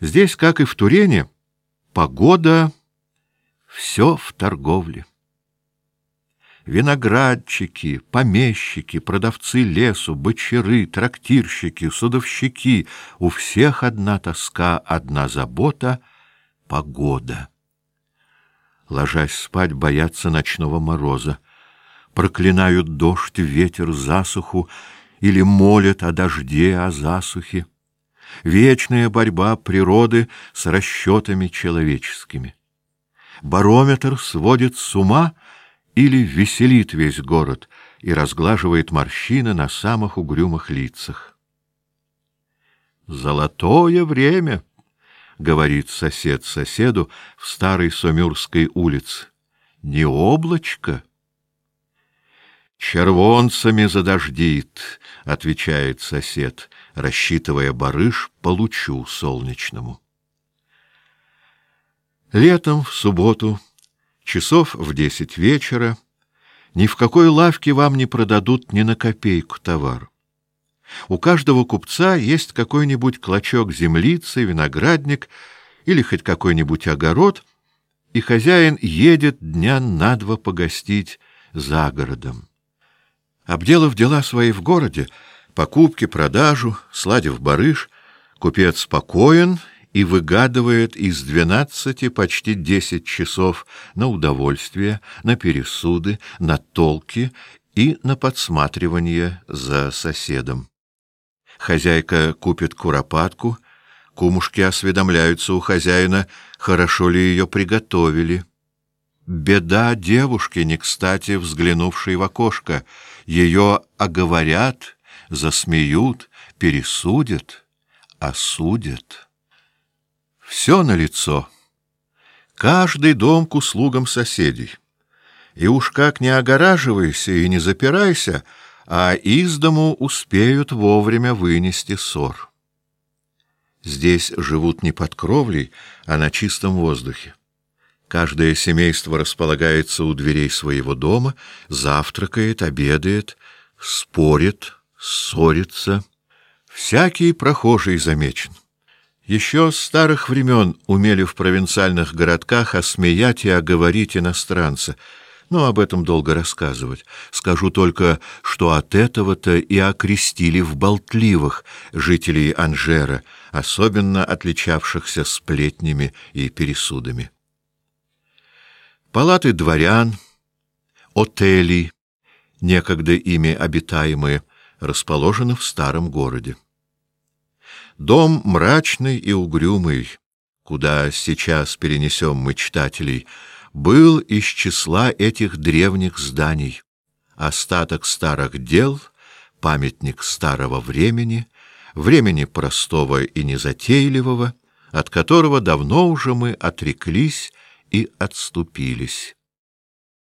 Здесь, как и в Турене, погода — все в торговле. Виноградчики, помещики, продавцы лесу, бочеры, трактирщики, судовщики — у всех одна тоска, одна забота — погода. Ложась спать, боятся ночного мороза, проклинают дождь, ветер, засуху или молят о дожде, о засухе вечная борьба природы с расчетами человеческими. Барометр сводит с ума или веселит весь город и разглаживает морщины на самых угрюмых лицах. «Золотое время!» — говорит сосед соседу в старой Сомюрской улице. «Не облачко!» «Червонцами задождит», — отвечает сосед, рассчитывая барыш по лучу солнечному. Летом, в субботу, часов в десять вечера, ни в какой лавке вам не продадут ни на копейку товар. У каждого купца есть какой-нибудь клочок землицы, виноградник или хоть какой-нибудь огород, и хозяин едет дня на два погостить за городом. Обделав дела свои в городе, покупки, продажу, сладив барыш, купец спокоен и выгадывает из двенадцати почти десять часов на удовольствие, на пересуды, на толки и на подсматривание за соседом. Хозяйка купит куропатку, кумушки осведомляются у хозяина, хорошо ли ее приготовили. Беда девушки, не кстати взглянувшей в окошко. Ее оговорят, засмеют, пересудят, осудят. Все на лицо. Каждый дом к услугам соседей. И уж как не огораживайся и не запирайся, а из дому успеют вовремя вынести ссор. Здесь живут не под кровлей, а на чистом воздухе. Каждое семейство располагается у дверей своего дома, завтракает, обедает, спорит, ссорится. Всякий прохожий замечен. Еще с старых времен умели в провинциальных городках осмеять и оговорить иностранца, но об этом долго рассказывать. Скажу только, что от этого-то и окрестили в болтливых жителей Анжера, особенно отличавшихся сплетнями и пересудами. Палаты дворян, отели, некогда ими обитаемые, расположены в старом городе. Дом мрачный и угрюмый, куда сейчас перенесем мы читателей, был из числа этих древних зданий, остаток старых дел, памятник старого времени, времени простого и незатейливого, от которого давно уже мы отреклись и отступились.